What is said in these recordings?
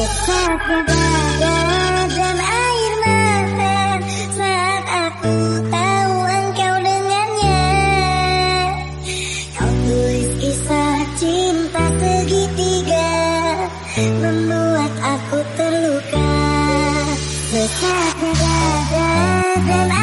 Saat mata dan air mata Saat aku tahu engkau dengannya Kau tulis kisah cinta segitiga Membuat aku terluka Sesaat mata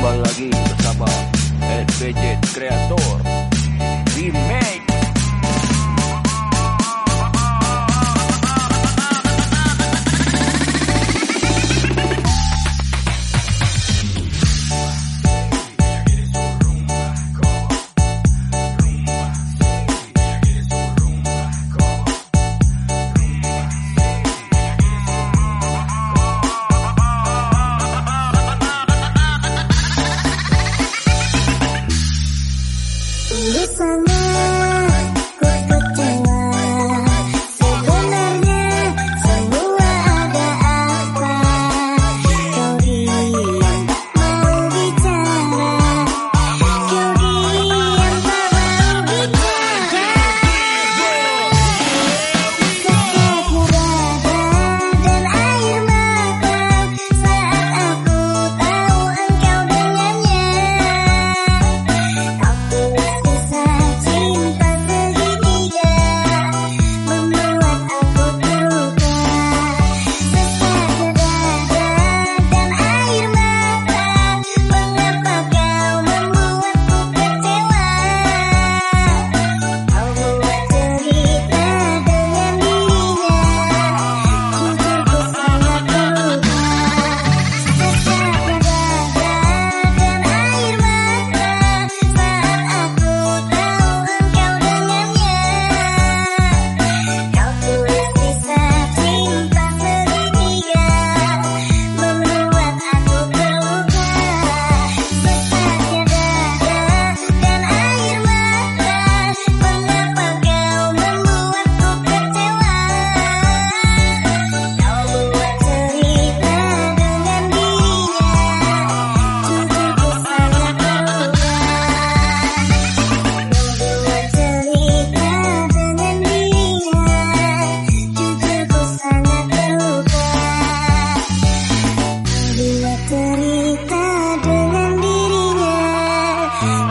Timbaland aquí, se llama el Bellet Creador.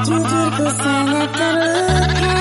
tujur ku sangat terlukai